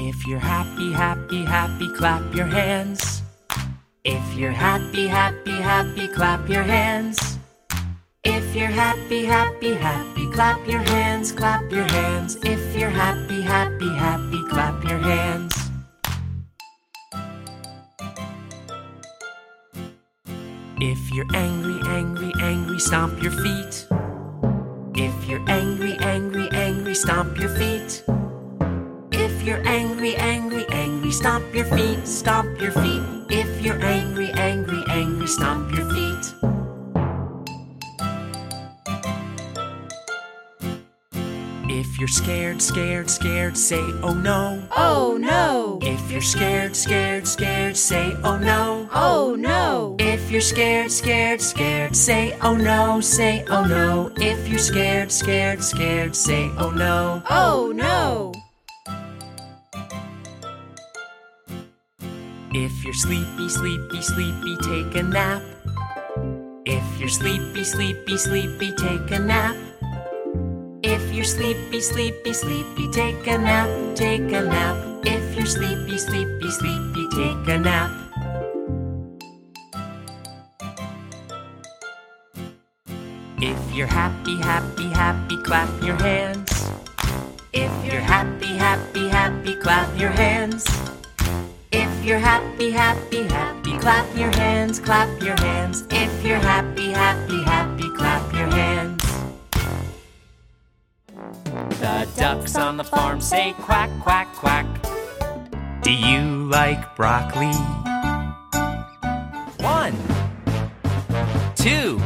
If you're happy, happy, happy, clap your hands. If you're happy, happy, happy, clap your hands. If you're happy, happy, happy, clap your hands, clap your hands. If you're happy, happy, happy, clap your hands. If you're angry, angry, angry, stomp your feet. If you're angry, angry, angry, stomp your feet. If you're angry, angry, angry, stomp your feet, stomp your feet. If you're angry, angry, angry, stomp your feet. If you're scared, scared, scared, say oh no. Oh no! If you're scared, scared, scared, say oh no. Oh no! If you're scared, scared, scared, say oh no, say oh no. If you're scared, scared, scared, say oh no. Oh no! If you're sleepy, sleepy, sleepy, take a nap. If you're sleepy, sleepy, sleepy, take a nap. If you're sleepy, sleepy, sleepy, take a nap, take a nap. If you're sleepy, sleepy, sleepy, take a nap. If you're happy, happy, happy, clap your hands. If you're happy, happy, happy, clap your hands. You're happy, happy, happy, clap your hands, clap your hands. If you're happy, happy, happy, clap your hands. The ducks on the farm say quack, quack, quack. Do you like broccoli? One, two.